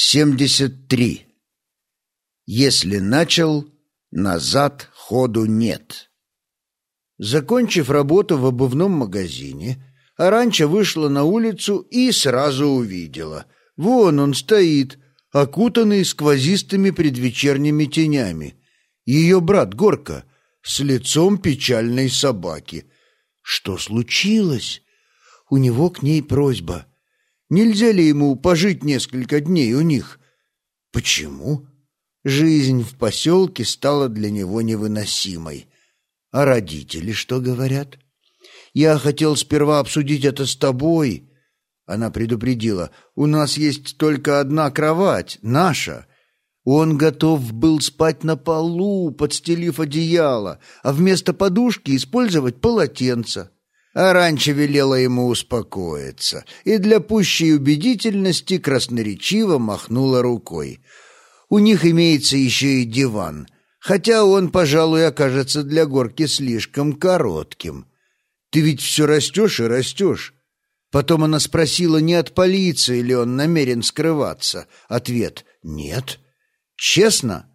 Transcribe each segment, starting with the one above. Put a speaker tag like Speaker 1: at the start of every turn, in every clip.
Speaker 1: 73. Если начал, назад ходу нет. Закончив работу в обувном магазине, Аранча вышла на улицу и сразу увидела. Вон он стоит, окутанный сквозистыми предвечерними тенями. Ее брат Горка с лицом печальной собаки. Что случилось? У него к ней просьба. Нельзя ли ему пожить несколько дней у них? Почему? Жизнь в поселке стала для него невыносимой. А родители что говорят? Я хотел сперва обсудить это с тобой. Она предупредила. У нас есть только одна кровать, наша. Он готов был спать на полу, подстелив одеяло, а вместо подушки использовать полотенце. А раньше велела ему успокоиться, и для пущей убедительности красноречиво махнула рукой. У них имеется еще и диван, хотя он, пожалуй, окажется для горки слишком коротким. Ты ведь все растешь и растешь. Потом она спросила, не от полиции ли он намерен скрываться. Ответ — нет. Честно?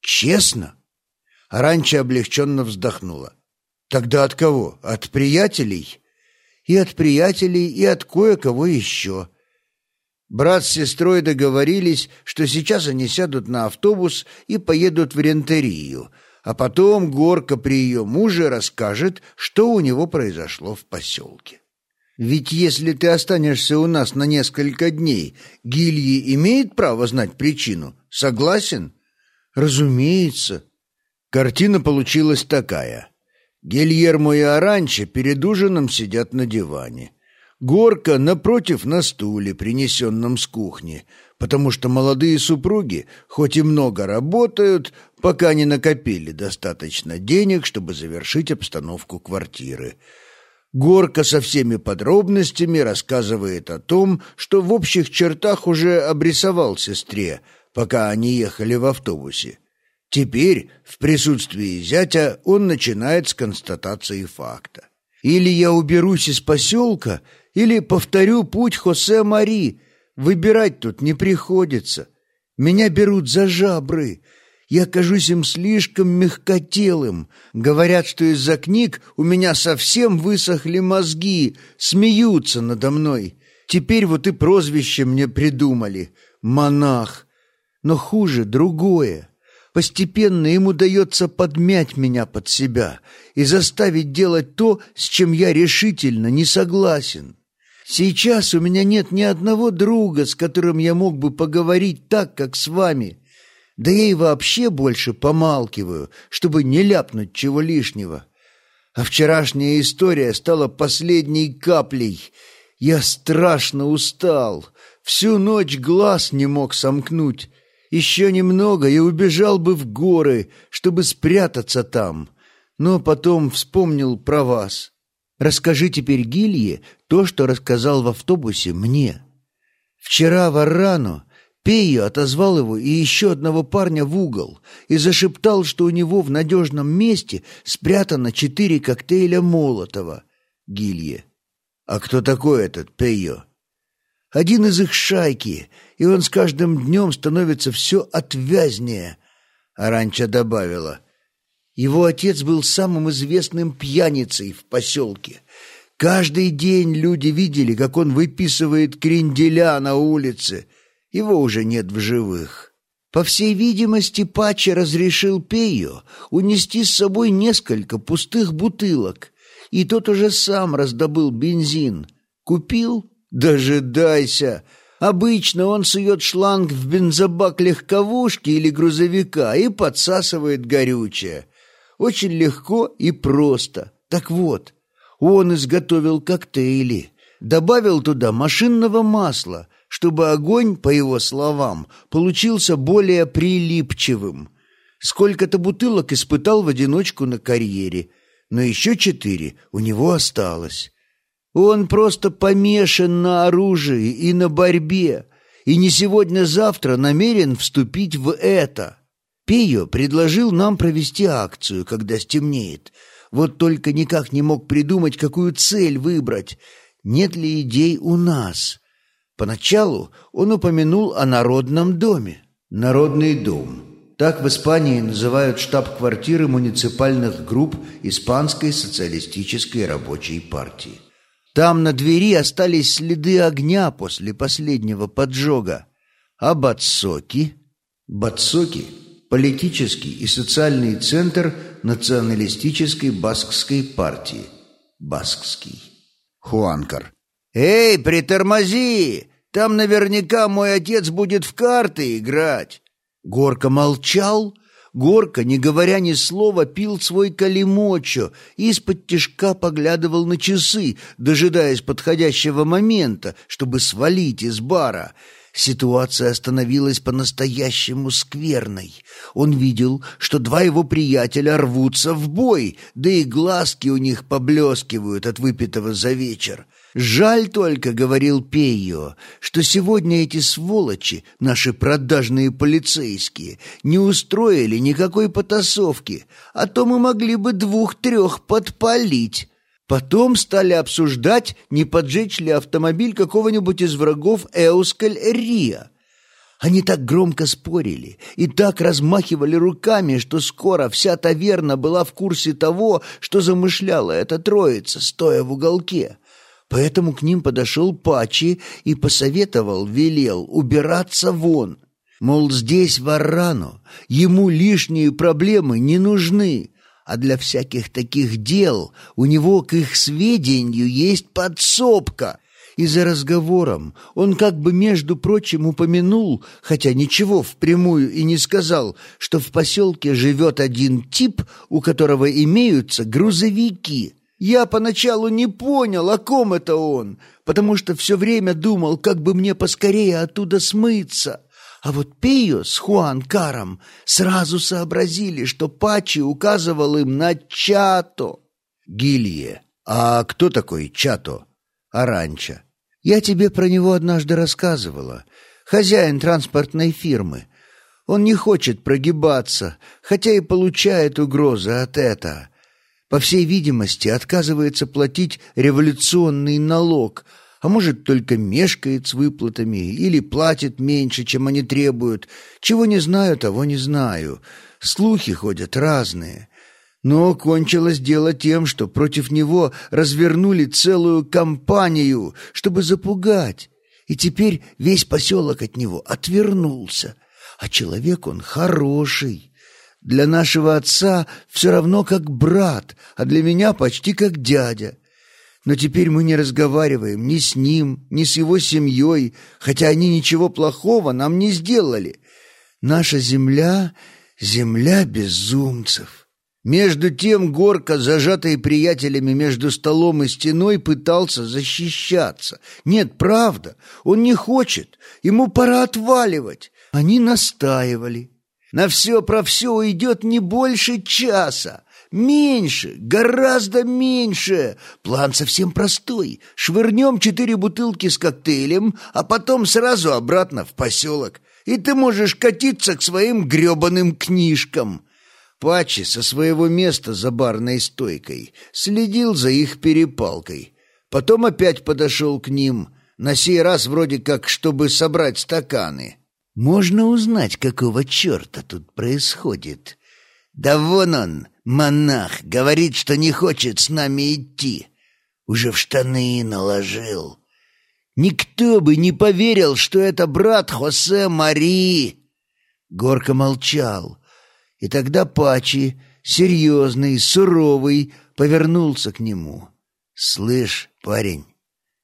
Speaker 1: Честно? Раньше облегченно вздохнула. Тогда от кого? От приятелей? И от приятелей, и от кое-кого еще. Брат с сестрой договорились, что сейчас они сядут на автобус и поедут в Рентерию, а потом Горка при ее муже расскажет, что у него произошло в поселке. Ведь если ты останешься у нас на несколько дней, Гильи имеет право знать причину. Согласен? Разумеется. Картина получилась такая. Гильермо и Аранча перед ужином сидят на диване. Горка напротив на стуле, принесенном с кухни, потому что молодые супруги, хоть и много работают, пока не накопили достаточно денег, чтобы завершить обстановку квартиры. Горка со всеми подробностями рассказывает о том, что в общих чертах уже обрисовал сестре, пока они ехали в автобусе. Теперь, в присутствии зятя, он начинает с констатации факта. «Или я уберусь из поселка, или повторю путь Хосе Мари. Выбирать тут не приходится. Меня берут за жабры. Я кажусь им слишком мягкотелым. Говорят, что из-за книг у меня совсем высохли мозги, смеются надо мной. Теперь вот и прозвище мне придумали — монах. Но хуже другое. Постепенно им удается подмять меня под себя и заставить делать то, с чем я решительно не согласен. Сейчас у меня нет ни одного друга, с которым я мог бы поговорить так, как с вами. Да я и вообще больше помалкиваю, чтобы не ляпнуть чего лишнего. А вчерашняя история стала последней каплей. Я страшно устал, всю ночь глаз не мог сомкнуть». Еще немного и убежал бы в горы, чтобы спрятаться там. Но потом вспомнил про вас. Расскажи теперь Гилье то, что рассказал в автобусе мне. Вчера в Аррану Пейо отозвал его и еще одного парня в угол и зашептал, что у него в надежном месте спрятано четыре коктейля Молотова. Гилье. А кто такой этот Пейо? Один из их шайки, и он с каждым днем становится все отвязнее. Аранча добавила. Его отец был самым известным пьяницей в поселке. Каждый день люди видели, как он выписывает кренделя на улице. Его уже нет в живых. По всей видимости, Пача разрешил Пею унести с собой несколько пустых бутылок, и тот уже сам раздобыл бензин. Купил Дожидайся. Обычно он сует шланг в бензобак легковушки или грузовика и подсасывает горючее. Очень легко и просто. Так вот, он изготовил коктейли, добавил туда машинного масла, чтобы огонь, по его словам, получился более прилипчивым. Сколько-то бутылок испытал в одиночку на карьере, но еще четыре у него осталось. Он просто помешан на оружии и на борьбе, и не сегодня-завтра намерен вступить в это. Пейо предложил нам провести акцию, когда стемнеет. Вот только никак не мог придумать, какую цель выбрать. Нет ли идей у нас? Поначалу он упомянул о Народном доме. Народный дом. Так в Испании называют штаб-квартиры муниципальных групп Испанской социалистической рабочей партии. Там на двери остались следы огня после последнего поджога. А Бацоки? Бацоки – политический и социальный центр националистической баскской партии. Баскский. Хуанкар. «Эй, притормози! Там наверняка мой отец будет в карты играть!» Горка молчал. Горка, не говоря ни слова, пил свой калимочо и из-под тишка поглядывал на часы, дожидаясь подходящего момента, чтобы свалить из бара. Ситуация становилась по-настоящему скверной. Он видел, что два его приятеля рвутся в бой, да и глазки у них поблескивают от выпитого за вечер. «Жаль только, — говорил Пейо, — что сегодня эти сволочи, наши продажные полицейские, не устроили никакой потасовки, а то мы могли бы двух-трех подпалить». Потом стали обсуждать, не поджечь ли автомобиль какого-нибудь из врагов Эускаль-Рия. Они так громко спорили и так размахивали руками, что скоро вся таверна была в курсе того, что замышляла эта троица, стоя в уголке. Поэтому к ним подошел Пачи и посоветовал, велел убираться вон. Мол, здесь Варрану, ему лишние проблемы не нужны, а для всяких таких дел у него к их сведению есть подсобка. И за разговором он как бы, между прочим, упомянул, хотя ничего впрямую и не сказал, что в поселке живет один тип, у которого имеются грузовики — я поначалу не понял, о ком это он, потому что все время думал, как бы мне поскорее оттуда смыться. А вот Пейо с Хуан Каром сразу сообразили, что Пачи указывал им на Чато. Гилье. А кто такой Чато? Аранча. Я тебе про него однажды рассказывала. Хозяин транспортной фирмы. Он не хочет прогибаться, хотя и получает угрозы от этого по всей видимости, отказывается платить революционный налог, а может, только мешкает с выплатами или платит меньше, чем они требуют. Чего не знаю, того не знаю. Слухи ходят разные. Но кончилось дело тем, что против него развернули целую кампанию, чтобы запугать. И теперь весь поселок от него отвернулся. А человек он хороший, для нашего отца все равно как брат, а для меня почти как дядя. Но теперь мы не разговариваем ни с ним, ни с его семьей, хотя они ничего плохого нам не сделали. Наша земля — земля безумцев». Между тем Горка, зажатый приятелями между столом и стеной, пытался защищаться. Нет, правда, он не хочет, ему пора отваливать. Они настаивали. На все про все уйдет не больше часа. Меньше, гораздо меньше. План совсем простой. Швырнем четыре бутылки с коктейлем, а потом сразу обратно в поселок. И ты можешь катиться к своим гребаным книжкам. Пачи со своего места за барной стойкой следил за их перепалкой. Потом опять подошел к ним, на сей раз вроде как, чтобы собрать стаканы. Можно узнать, какого черта тут происходит. Да вон он, монах, говорит, что не хочет с нами идти. Уже в штаны наложил. Никто бы не поверил, что это брат Хосе Мари. Горка молчал. И тогда Пачи, серьезный, суровый, повернулся к нему. «Слышь, парень,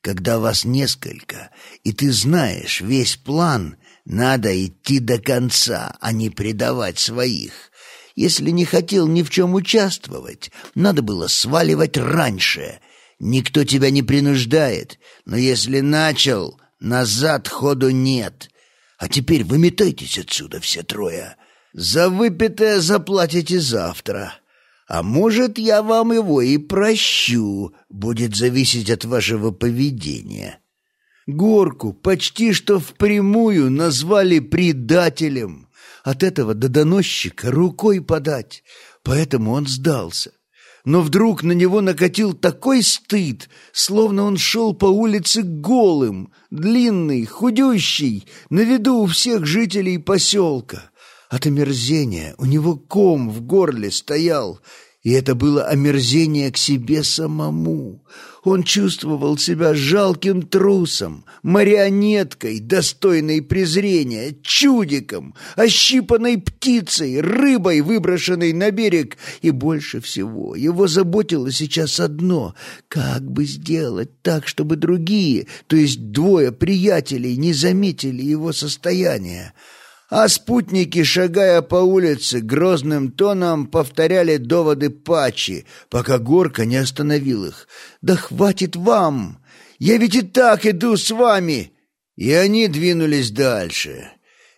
Speaker 1: когда вас несколько, и ты знаешь весь план, надо идти до конца, а не предавать своих. Если не хотел ни в чем участвовать, надо было сваливать раньше. Никто тебя не принуждает, но если начал, назад ходу нет. А теперь выметайтесь отсюда все трое. За выпитое заплатите завтра. А может, я вам его и прощу, будет зависеть от вашего поведения. Горку почти что впрямую назвали предателем. От этого до доносчика рукой подать. Поэтому он сдался. но вдруг на него накатил такой стыд, словно он шел по улице голым, длинный, худющий, на виду у всех жителей поселка. От омерзения у него ком в горле стоял, и это было омерзение к себе самому. Он чувствовал себя жалким трусом, марионеткой, достойной презрения, чудиком, ощипанной птицей, рыбой, выброшенной на берег. И больше всего его заботило сейчас одно — как бы сделать так, чтобы другие, то есть двое приятелей, не заметили его состояние а спутники, шагая по улице, грозным тоном повторяли доводы Пачи, пока Горка не остановил их. «Да хватит вам! Я ведь и так иду с вами!» И они двинулись дальше.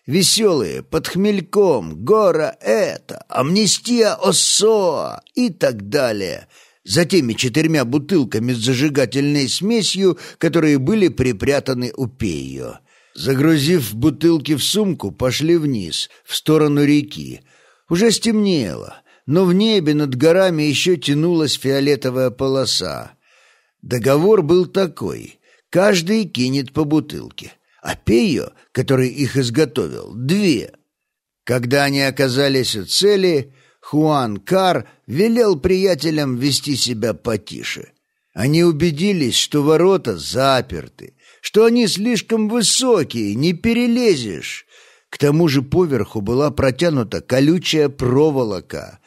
Speaker 1: Веселые, под хмельком, гора это, амнистия Осоа и так далее — за теми четырьмя бутылками с зажигательной смесью, которые были припрятаны у Пейо. Загрузив бутылки в сумку, пошли вниз, в сторону реки. Уже стемнело, но в небе над горами еще тянулась фиолетовая полоса. Договор был такой. Каждый кинет по бутылке, а Пейо, который их изготовил, две. Когда они оказались у цели, Хуан Кар велел приятелям вести себя потише. Они убедились, что ворота заперты, что они слишком высокие, не перелезешь. К тому же поверху была протянута колючая проволока.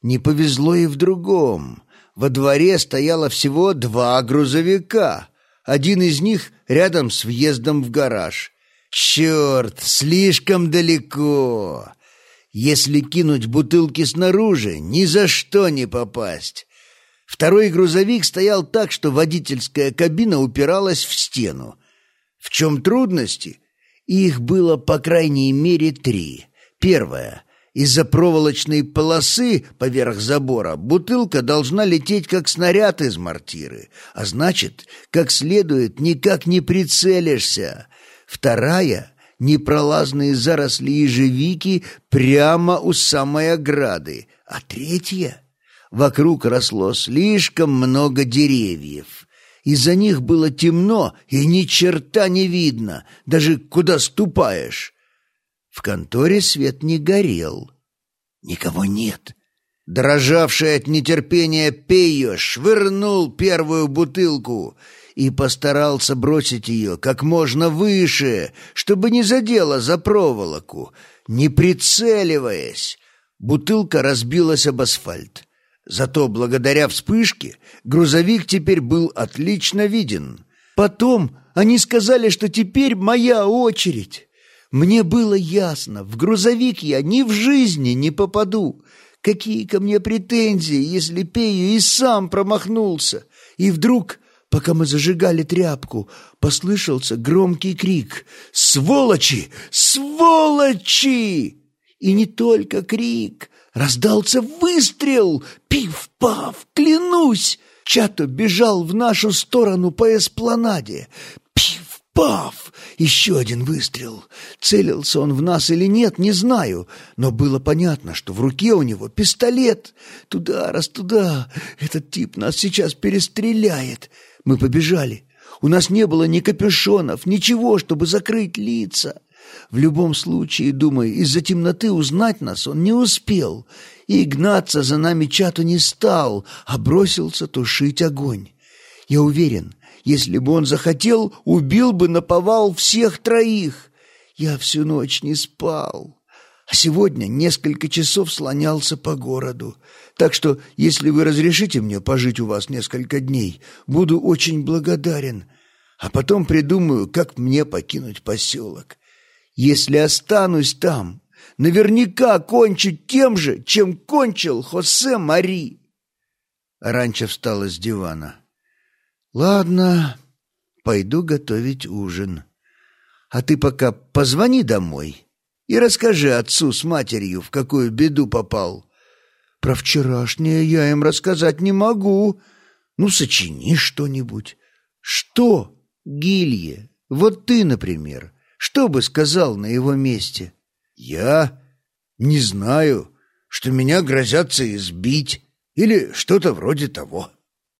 Speaker 1: Не повезло и в другом. Во дворе стояло всего два грузовика. Один из них рядом с въездом в гараж. Черт, слишком далеко. Если кинуть бутылки снаружи, ни за что не попасть. Второй грузовик стоял так, что водительская кабина упиралась в стену. В чем трудности? Их было по крайней мере три. Первое. Из-за проволочной полосы поверх забора бутылка должна лететь как снаряд из мортиры, а значит, как следует никак не прицелишься. Вторая — непролазные заросли ежевики прямо у самой ограды. А третья — вокруг росло слишком много деревьев. Из-за них было темно и ни черта не видно, даже куда ступаешь. В конторе свет не горел. Никого нет. Дрожавший от нетерпения Пейо швырнул первую бутылку и постарался бросить ее как можно выше, чтобы не задело за проволоку, не прицеливаясь. Бутылка разбилась об асфальт. Зато благодаря вспышке грузовик теперь был отлично виден. Потом они сказали, что теперь моя очередь. Мне было ясно, в грузовик я ни в жизни не попаду. Какие ко мне претензии, если Пею и сам промахнулся? И вдруг, пока мы зажигали тряпку, послышался громкий крик «Сволочи! Сволочи!» И не только крик, Раздался выстрел! Пиф-паф! Клянусь! Чато бежал в нашу сторону по эспланаде. Пиф-паф! Еще один выстрел. Целился он в нас или нет, не знаю, но было понятно, что в руке у него пистолет. Туда, раз туда. Этот тип нас сейчас перестреляет. Мы побежали. У нас не было ни капюшонов, ничего, чтобы закрыть лица. В любом случае, думаю, из-за темноты узнать нас он не успел, и гнаться за нами чату не стал, а бросился тушить огонь. Я уверен, если бы он захотел, убил бы наповал всех троих. Я всю ночь не спал, а сегодня несколько часов слонялся по городу. Так что, если вы разрешите мне пожить у вас несколько дней, буду очень благодарен, а потом придумаю, как мне покинуть поселок. Если останусь там, наверняка кончу тем же, чем кончил Хосе Мари. Ранчо встала с дивана. Ладно, пойду готовить ужин. А ты пока позвони домой и расскажи отцу с матерью, в какую беду попал. Про вчерашнее я им рассказать не могу. Ну, сочини что-нибудь. Что, Гилье? Вот ты, например. Что бы сказал на его месте? Я не знаю, что меня грозятся избить. Или что-то вроде того.